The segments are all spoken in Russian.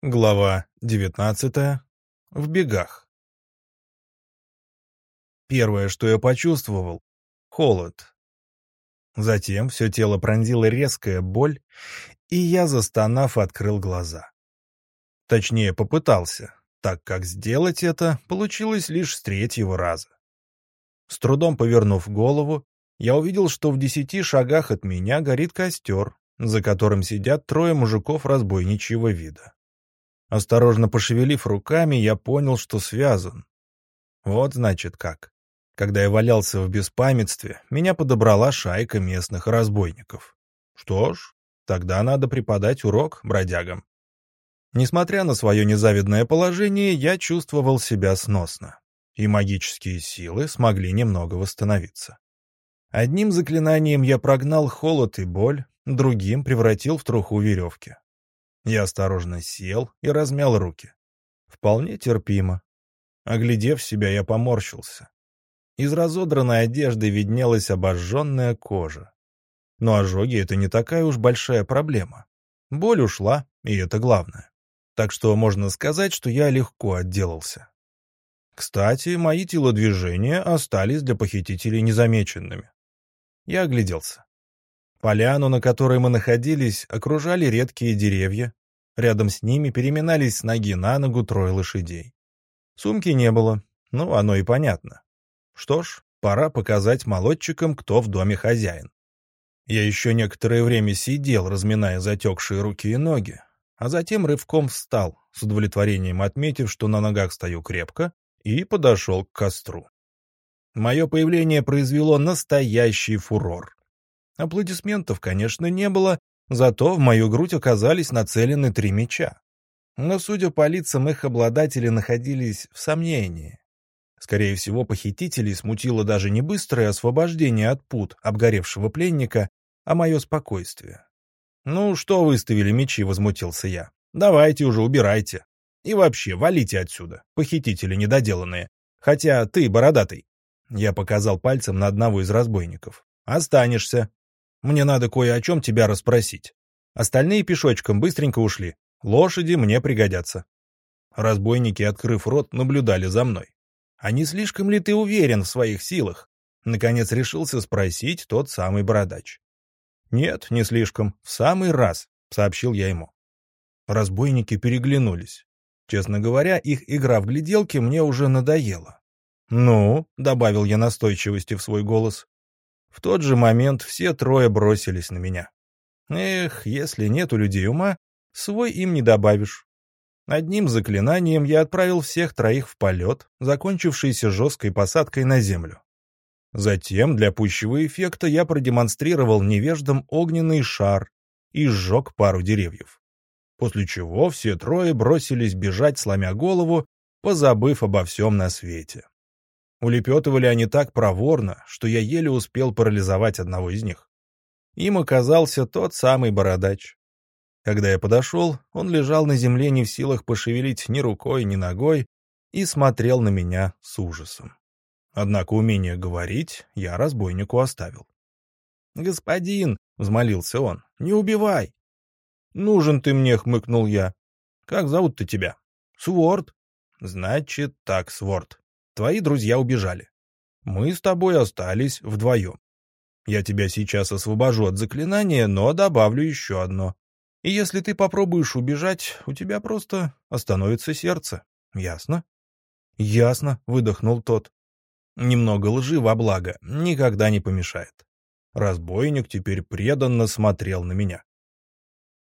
Глава девятнадцатая. В бегах. Первое, что я почувствовал — холод. Затем все тело пронзила резкая боль, и я, застонав, открыл глаза. Точнее, попытался, так как сделать это получилось лишь с третьего раза. С трудом повернув голову, я увидел, что в десяти шагах от меня горит костер, за которым сидят трое мужиков разбойничьего вида. Осторожно пошевелив руками, я понял, что связан. Вот значит как. Когда я валялся в беспамятстве, меня подобрала шайка местных разбойников. Что ж, тогда надо преподать урок бродягам. Несмотря на свое незавидное положение, я чувствовал себя сносно, и магические силы смогли немного восстановиться. Одним заклинанием я прогнал холод и боль, другим превратил в труху веревки. Я осторожно сел и размял руки. Вполне терпимо. Оглядев себя, я поморщился. Из разодранной одежды виднелась обожженная кожа. Но ожоги — это не такая уж большая проблема. Боль ушла, и это главное. Так что можно сказать, что я легко отделался. Кстати, мои телодвижения остались для похитителей незамеченными. Я огляделся. Поляну, на которой мы находились, окружали редкие деревья. Рядом с ними переминались с ноги на ногу трое лошадей. Сумки не было, ну, оно и понятно. Что ж, пора показать молодчикам, кто в доме хозяин. Я еще некоторое время сидел, разминая затекшие руки и ноги, а затем рывком встал, с удовлетворением отметив, что на ногах стою крепко, и подошел к костру. Мое появление произвело настоящий фурор. Аплодисментов, конечно, не было, зато в мою грудь оказались нацелены три меча. Но, судя по лицам, их обладатели находились в сомнении. Скорее всего, похитителей смутило даже не быстрое освобождение от пут обгоревшего пленника, а мое спокойствие. «Ну, что выставили мечи?» — возмутился я. «Давайте уже, убирайте. И вообще, валите отсюда, похитители недоделанные. Хотя ты, бородатый». Я показал пальцем на одного из разбойников. «Останешься. Мне надо кое о чем тебя расспросить. Остальные пешочком быстренько ушли. Лошади мне пригодятся. Разбойники, открыв рот, наблюдали за мной. А не слишком ли ты уверен в своих силах? Наконец решился спросить тот самый бородач. Нет, не слишком. В самый раз, сообщил я ему. Разбойники переглянулись. Честно говоря, их игра в гляделки мне уже надоела. «Ну», — добавил я настойчивости в свой голос, в тот же момент все трое бросились на меня. Эх, если нет у людей ума, свой им не добавишь. Одним заклинанием я отправил всех троих в полет, закончившийся жесткой посадкой на землю. Затем, для пущего эффекта, я продемонстрировал невеждам огненный шар и сжег пару деревьев. После чего все трое бросились бежать, сломя голову, позабыв обо всем на свете. Улепетывали они так проворно, что я еле успел парализовать одного из них. Им оказался тот самый бородач. Когда я подошел, он лежал на земле не в силах пошевелить ни рукой, ни ногой и смотрел на меня с ужасом. Однако умение говорить я разбойнику оставил. «Господин!» — взмолился он. «Не убивай!» «Нужен ты мне!» — хмыкнул я. «Как зовут-то тебя?» «Сворд». «Значит так, Сворд. Твои друзья убежали. Мы с тобой остались вдвоем. Я тебя сейчас освобожу от заклинания, но добавлю еще одно. И если ты попробуешь убежать, у тебя просто остановится сердце. Ясно? Ясно, выдохнул тот. Немного лжи во благо никогда не помешает. Разбойник теперь преданно смотрел на меня.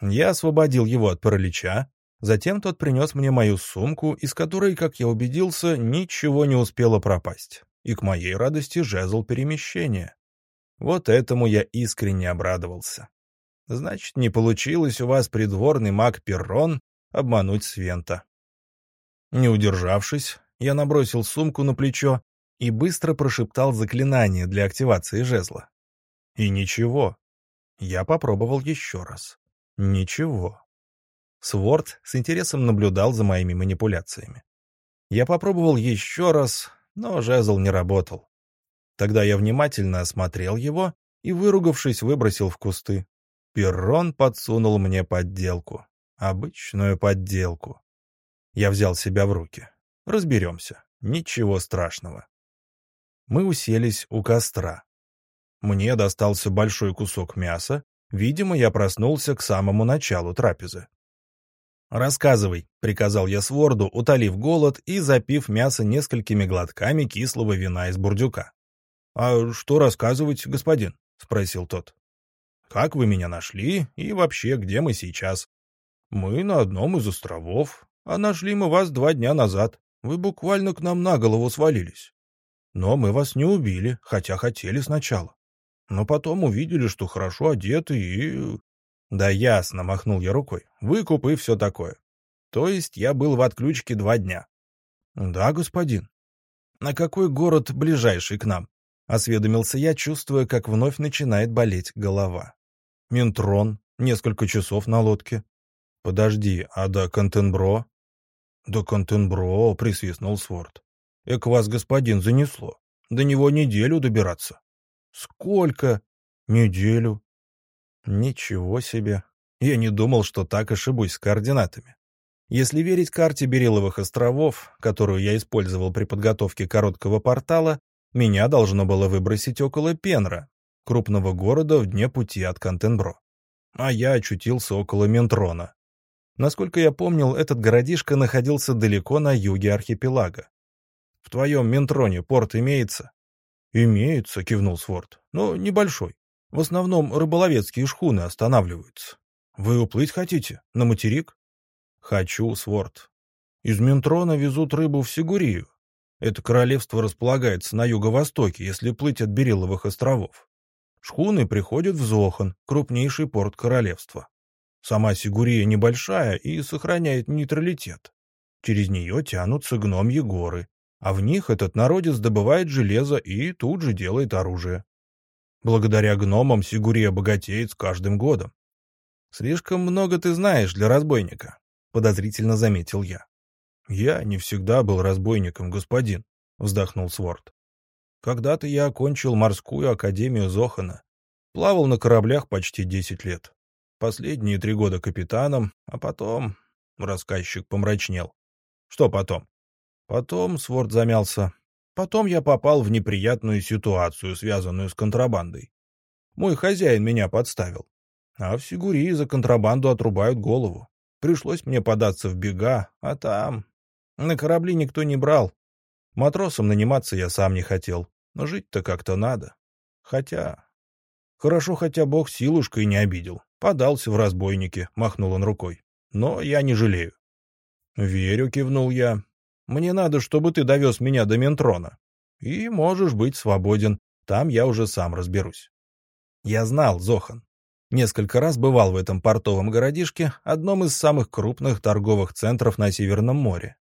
Я освободил его от паралича, Затем тот принес мне мою сумку, из которой, как я убедился, ничего не успело пропасть. И к моей радости жезл перемещения. Вот этому я искренне обрадовался. Значит, не получилось у вас придворный маг Перрон обмануть Свента. Не удержавшись, я набросил сумку на плечо и быстро прошептал заклинание для активации жезла. И ничего. Я попробовал еще раз. Ничего. Сворд с интересом наблюдал за моими манипуляциями. Я попробовал еще раз, но жезл не работал. Тогда я внимательно осмотрел его и, выругавшись, выбросил в кусты. Перрон подсунул мне подделку. Обычную подделку. Я взял себя в руки. Разберемся. Ничего страшного. Мы уселись у костра. Мне достался большой кусок мяса. Видимо, я проснулся к самому началу трапезы. «Рассказывай», — приказал я Сворду, утолив голод и запив мясо несколькими глотками кислого вина из бурдюка. «А что рассказывать, господин?» — спросил тот. «Как вы меня нашли и вообще, где мы сейчас?» «Мы на одном из островов, а нашли мы вас два дня назад. Вы буквально к нам на голову свалились. Но мы вас не убили, хотя хотели сначала. Но потом увидели, что хорошо одеты и... Да ясно, махнул я рукой. Выкуп и все такое. То есть я был в отключке два дня. Да, господин. На какой город ближайший к нам? Осведомился я, чувствуя, как вновь начинает болеть голова. Минтрон, несколько часов на лодке. Подожди, а до Контенбро? До Контенбро, присвистнул Сворд. Эк вас, господин, занесло. До него неделю добираться. Сколько? Неделю. Ничего себе. Я не думал, что так ошибусь с координатами. Если верить карте Бериловых островов, которую я использовал при подготовке короткого портала, меня должно было выбросить около Пенра, крупного города в дне пути от Кантенбро. А я очутился около Ментрона. Насколько я помнил, этот городишко находился далеко на юге архипелага. В твоем Ментроне порт имеется? Имеется, кивнул Сворд, но небольшой. В основном рыболовецкие шхуны останавливаются. Вы уплыть хотите? На материк? Хочу, Сворд. Из Ментрона везут рыбу в Сигурию. Это королевство располагается на юго-востоке, если плыть от Бериловых островов. Шхуны приходят в Зохан, крупнейший порт королевства. Сама Сигурия небольшая и сохраняет нейтралитет. Через нее тянутся гномьи горы, а в них этот народец добывает железо и тут же делает оружие. Благодаря гномам Сигурия богатеет с каждым годом. «Слишком много ты знаешь для разбойника», — подозрительно заметил я. «Я не всегда был разбойником, господин», — вздохнул Сворд. «Когда-то я окончил морскую академию Зохана, плавал на кораблях почти десять лет. Последние три года капитаном, а потом...» Рассказчик помрачнел. «Что потом?» «Потом...» — Сворд замялся. Потом я попал в неприятную ситуацию, связанную с контрабандой. Мой хозяин меня подставил. А в Сигурии за контрабанду отрубают голову. Пришлось мне податься в бега, а там... На корабли никто не брал. Матросом наниматься я сам не хотел, но жить-то как-то надо. Хотя... Хорошо, хотя бог силушкой не обидел. Подался в разбойники, махнул он рукой. Но я не жалею. «Верю», — кивнул я. Мне надо, чтобы ты довез меня до Ментрона. И можешь быть свободен, там я уже сам разберусь. Я знал Зохан. Несколько раз бывал в этом портовом городишке, одном из самых крупных торговых центров на Северном море.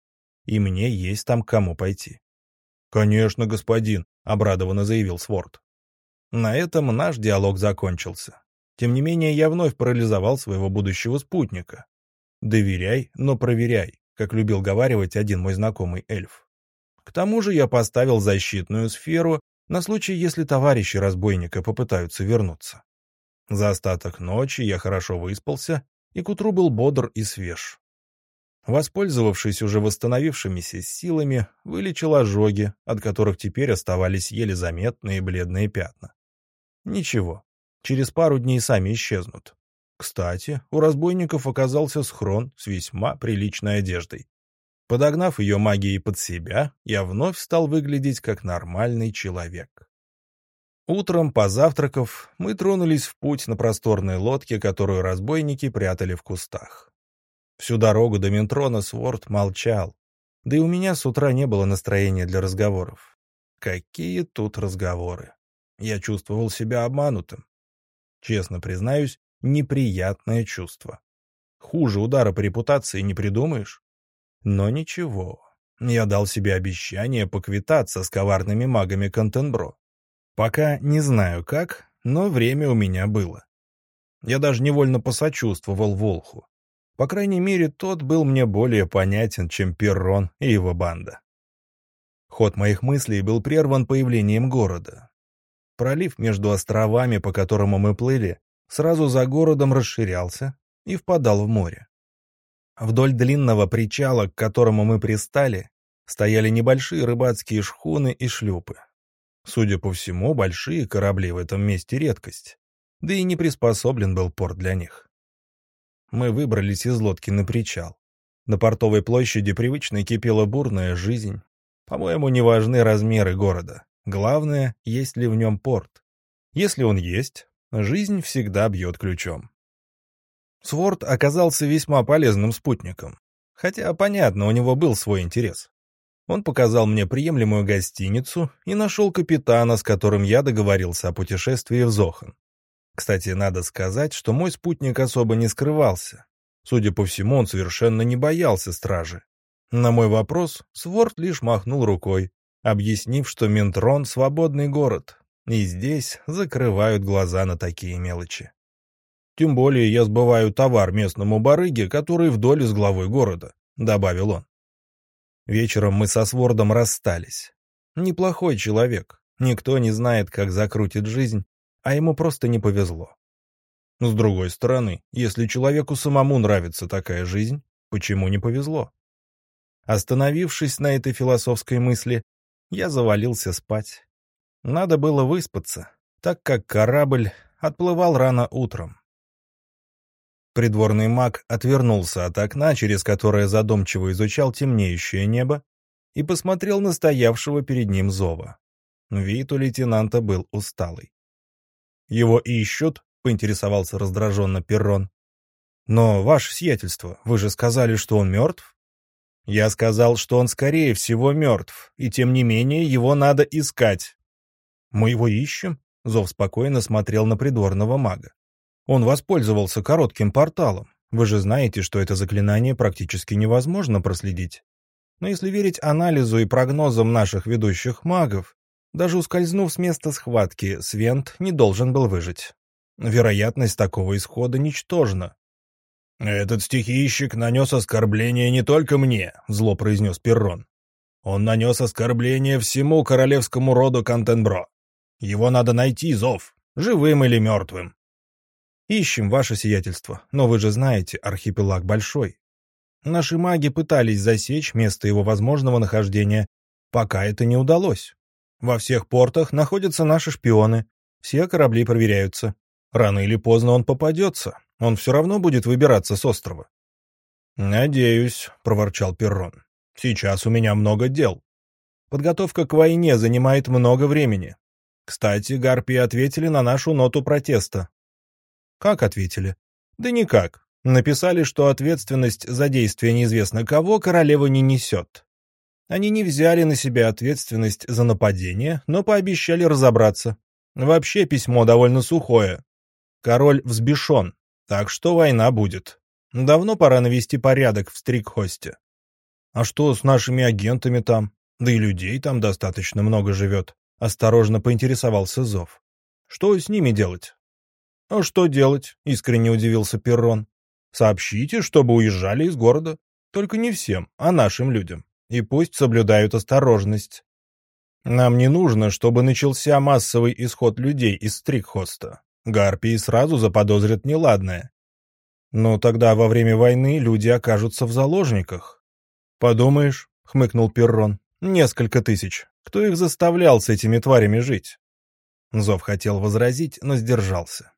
И мне есть там кому пойти. «Конечно, господин», — обрадованно заявил Сворд. На этом наш диалог закончился. Тем не менее, я вновь парализовал своего будущего спутника. Доверяй, но проверяй как любил говаривать один мой знакомый эльф. К тому же я поставил защитную сферу на случай, если товарищи разбойника попытаются вернуться. За остаток ночи я хорошо выспался и к утру был бодр и свеж. Воспользовавшись уже восстановившимися силами, вылечил ожоги, от которых теперь оставались еле заметные бледные пятна. Ничего, через пару дней сами исчезнут. Кстати, у разбойников оказался схрон с весьма приличной одеждой. Подогнав ее магией под себя, я вновь стал выглядеть как нормальный человек. Утром, позавтракав, мы тронулись в путь на просторной лодке, которую разбойники прятали в кустах. Всю дорогу до Ментрона Сворд молчал, да и у меня с утра не было настроения для разговоров. Какие тут разговоры? Я чувствовал себя обманутым. Честно признаюсь, неприятное чувство. Хуже удара по репутации не придумаешь. Но ничего, я дал себе обещание поквитаться с коварными магами Контенбро. Пока не знаю как, но время у меня было. Я даже невольно посочувствовал Волху. По крайней мере, тот был мне более понятен, чем Перрон и его банда. Ход моих мыслей был прерван появлением города. Пролив между островами, по которому мы плыли, сразу за городом расширялся и впадал в море. вдоль длинного причала, к которому мы пристали, стояли небольшие рыбацкие шхуны и шлюпы. Судя по всему, большие корабли в этом месте редкость, да и не приспособлен был порт для них. Мы выбрались из лодки на причал. На портовой площади привычно кипела бурная жизнь. По-моему, не важны размеры города. Главное, есть ли в нем порт. Если он есть, жизнь всегда бьет ключом. Сворд оказался весьма полезным спутником. Хотя, понятно, у него был свой интерес. Он показал мне приемлемую гостиницу и нашел капитана, с которым я договорился о путешествии в Зохан. Кстати, надо сказать, что мой спутник особо не скрывался. Судя по всему, он совершенно не боялся стражи. На мой вопрос Сворд лишь махнул рукой, объяснив, что Ментрон — свободный город, и здесь закрывают глаза на такие мелочи. «Тем более я сбываю товар местному барыге, который в доле с главой города», — добавил он. Вечером мы со Свордом расстались. Неплохой человек, никто не знает, как закрутит жизнь, а ему просто не повезло. С другой стороны, если человеку самому нравится такая жизнь, почему не повезло? Остановившись на этой философской мысли, я завалился спать. Надо было выспаться, так как корабль отплывал рано утром. Придворный маг отвернулся от окна, через которое задумчиво изучал темнеющее небо, и посмотрел на стоявшего перед ним зова. Вид у лейтенанта был усталый. «Его ищут?» — поинтересовался раздраженно Перрон. «Но, ваше сиятельство, вы же сказали, что он мертв?» «Я сказал, что он, скорее всего, мертв, и тем не менее его надо искать». «Мы его ищем?» — Зов спокойно смотрел на придворного мага. «Он воспользовался коротким порталом. Вы же знаете, что это заклинание практически невозможно проследить. Но если верить анализу и прогнозам наших ведущих магов, даже ускользнув с места схватки, Свент не должен был выжить. Вероятность такого исхода ничтожна. «Этот стихийщик нанес оскорбление не только мне», — зло произнес Перрон. «Он нанес оскорбление всему королевскому роду Кантенбро. Его надо найти, Зов, живым или мертвым». «Ищем ваше сиятельство, но вы же знаете, архипелаг большой. Наши маги пытались засечь место его возможного нахождения, пока это не удалось. Во всех портах находятся наши шпионы, все корабли проверяются. Рано или поздно он попадется. Он все равно будет выбираться с острова. «Надеюсь», — проворчал Перрон. «Сейчас у меня много дел. Подготовка к войне занимает много времени. Кстати, гарпии ответили на нашу ноту протеста». «Как ответили?» «Да никак. Написали, что ответственность за действия неизвестно кого королева не несет. Они не взяли на себя ответственность за нападение, но пообещали разобраться. Вообще письмо довольно сухое. Король взбешен, так что война будет. Давно пора навести порядок в Стрикхосте. А что с нашими агентами там? Да и людей там достаточно много живет. Осторожно поинтересовался Зов. Что с ними делать? А что делать? Искренне удивился Перрон. Сообщите, чтобы уезжали из города. Только не всем, а нашим людям. И пусть соблюдают осторожность. Нам не нужно, чтобы начался массовый исход людей из Стрикхоста. Гарпии сразу заподозрят неладное. Но тогда во время войны люди окажутся в заложниках. Подумаешь, — хмыкнул Перрон, — несколько тысяч. Кто их заставлял с этими тварями жить? Зов хотел возразить, но сдержался.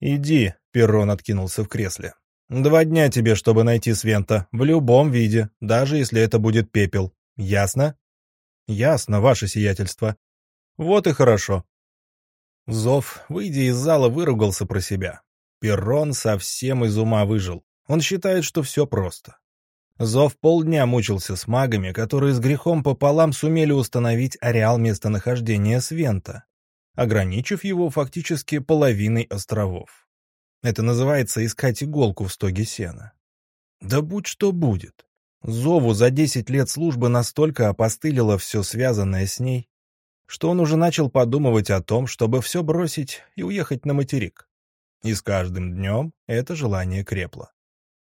«Иди», — Перрон откинулся в кресле. «Два дня тебе, чтобы найти Свента, в любом виде, даже если это будет пепел. Ясно?» «Ясно, ваше сиятельство». «Вот и хорошо. Зов, выйдя из зала, выругался про себя. Перрон совсем из ума выжил. Он считает, что все просто. Зов полдня мучился с магами, которые с грехом пополам сумели установить ареал местонахождения Свента, ограничив его фактически половиной островов. Это называется искать иголку в стоге сена. Да будь что будет. Зову за десять лет службы настолько опостылило все связанное с ней, что он уже начал подумывать о том, чтобы все бросить и уехать на материк. И с каждым днем это желание крепло.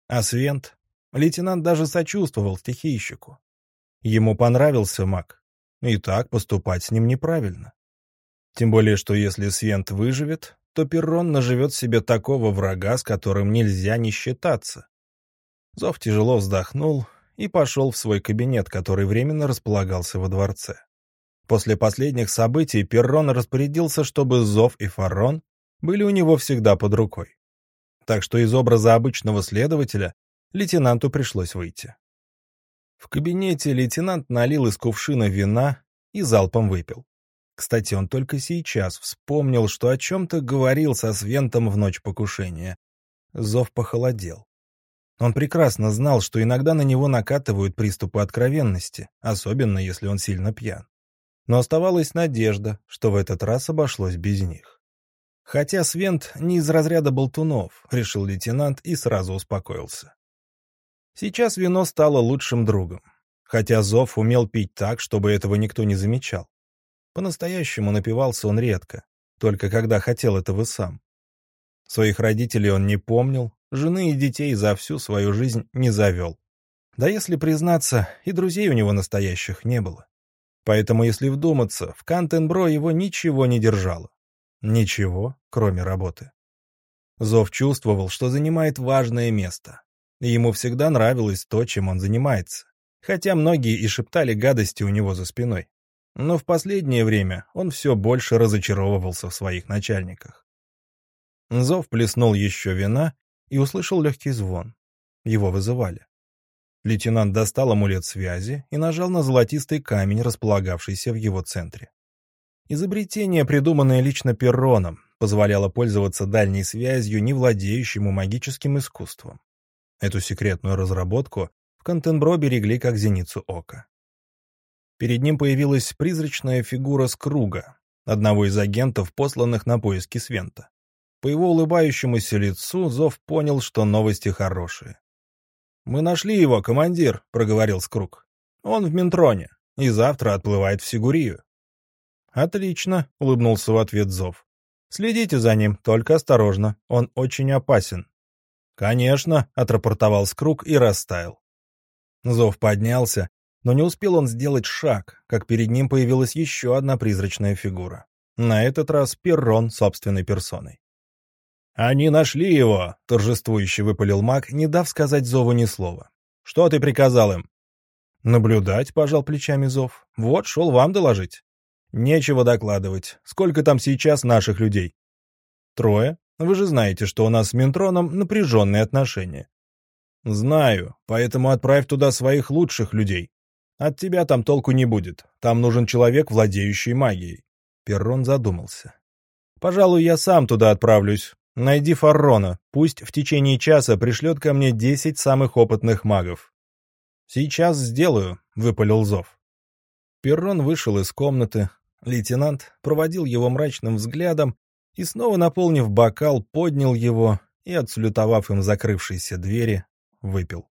А Свент, лейтенант даже сочувствовал стихийщику. Ему понравился маг, и так поступать с ним неправильно. Тем более, что если Свент выживет, то Перрон наживет себе такого врага, с которым нельзя не считаться. Зов тяжело вздохнул и пошел в свой кабинет, который временно располагался во дворце. После последних событий Перрон распорядился, чтобы Зов и Фарон были у него всегда под рукой. Так что из образа обычного следователя лейтенанту пришлось выйти. В кабинете лейтенант налил из кувшина вина и залпом выпил. Кстати, он только сейчас вспомнил, что о чем-то говорил со Свентом в ночь покушения. Зов похолодел. Он прекрасно знал, что иногда на него накатывают приступы откровенности, особенно если он сильно пьян. Но оставалась надежда, что в этот раз обошлось без них. Хотя Свент не из разряда болтунов, решил лейтенант и сразу успокоился. Сейчас вино стало лучшим другом, хотя Зов умел пить так, чтобы этого никто не замечал. По-настоящему напивался он редко, только когда хотел этого сам. Своих родителей он не помнил, жены и детей за всю свою жизнь не завел. Да если признаться, и друзей у него настоящих не было. Поэтому, если вдуматься, в Кантенбро его ничего не держало. Ничего, кроме работы. Зов чувствовал, что занимает важное место. И ему всегда нравилось то, чем он занимается. Хотя многие и шептали гадости у него за спиной. Но в последнее время он все больше разочаровывался в своих начальниках. Зов плеснул еще вина и услышал легкий звон. Его вызывали. Лейтенант достал амулет связи и нажал на золотистый камень, располагавшийся в его центре. Изобретение, придуманное лично Перроном, позволяло пользоваться дальней связью, не владеющему магическим искусством. Эту секретную разработку в Контенбро берегли как зеницу ока. Перед ним появилась призрачная фигура с круга, одного из агентов, посланных на поиски Свента. По его улыбающемуся лицу Зов понял, что новости хорошие. «Мы нашли его, командир», — проговорил Скруг. «Он в Ментроне и завтра отплывает в Сигурию». «Отлично», — улыбнулся в ответ Зов. «Следите за ним, только осторожно, он очень опасен». «Конечно», — отрапортовал Скруг и растаял. Зов поднялся но не успел он сделать шаг, как перед ним появилась еще одна призрачная фигура. На этот раз Перрон собственной персоной. «Они нашли его!» — торжествующе выпалил маг, не дав сказать Зову ни слова. «Что ты приказал им?» «Наблюдать», — пожал плечами Зов. «Вот, шел вам доложить». «Нечего докладывать. Сколько там сейчас наших людей?» «Трое. Вы же знаете, что у нас с Ментроном напряженные отношения». «Знаю, поэтому отправь туда своих лучших людей. От тебя там толку не будет. Там нужен человек, владеющий магией. Перрон задумался. Пожалуй, я сам туда отправлюсь. Найди Фаррона. Пусть в течение часа пришлет ко мне десять самых опытных магов. Сейчас сделаю, выпалил Зов. Перрон вышел из комнаты. Лейтенант проводил его мрачным взглядом и, снова наполнив бокал, поднял его и, отсалютовав им закрывшиеся двери, выпил.